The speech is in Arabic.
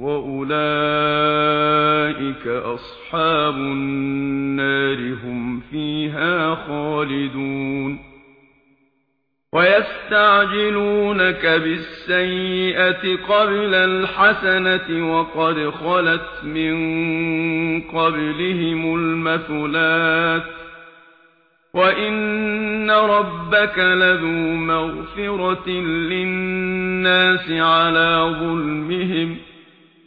وَأُولَئِكَ أَصْحَابُ النَّارِ هُمْ فِيهَا خَالِدُونَ وَيَسْتَعْجِلُونَكَ بِالسَّيِّئَةِ قَبْلَ الْحَسَنَةِ وَقَدْ خَلَتْ مِنْ قَبْلِهِمُ الْمَثُلَاتُ وَإِنَّ رَبَّكَ لَذُو مَغْفِرَةٍ لِلنَّاسِ عَلَى ظُلْمِهِمْ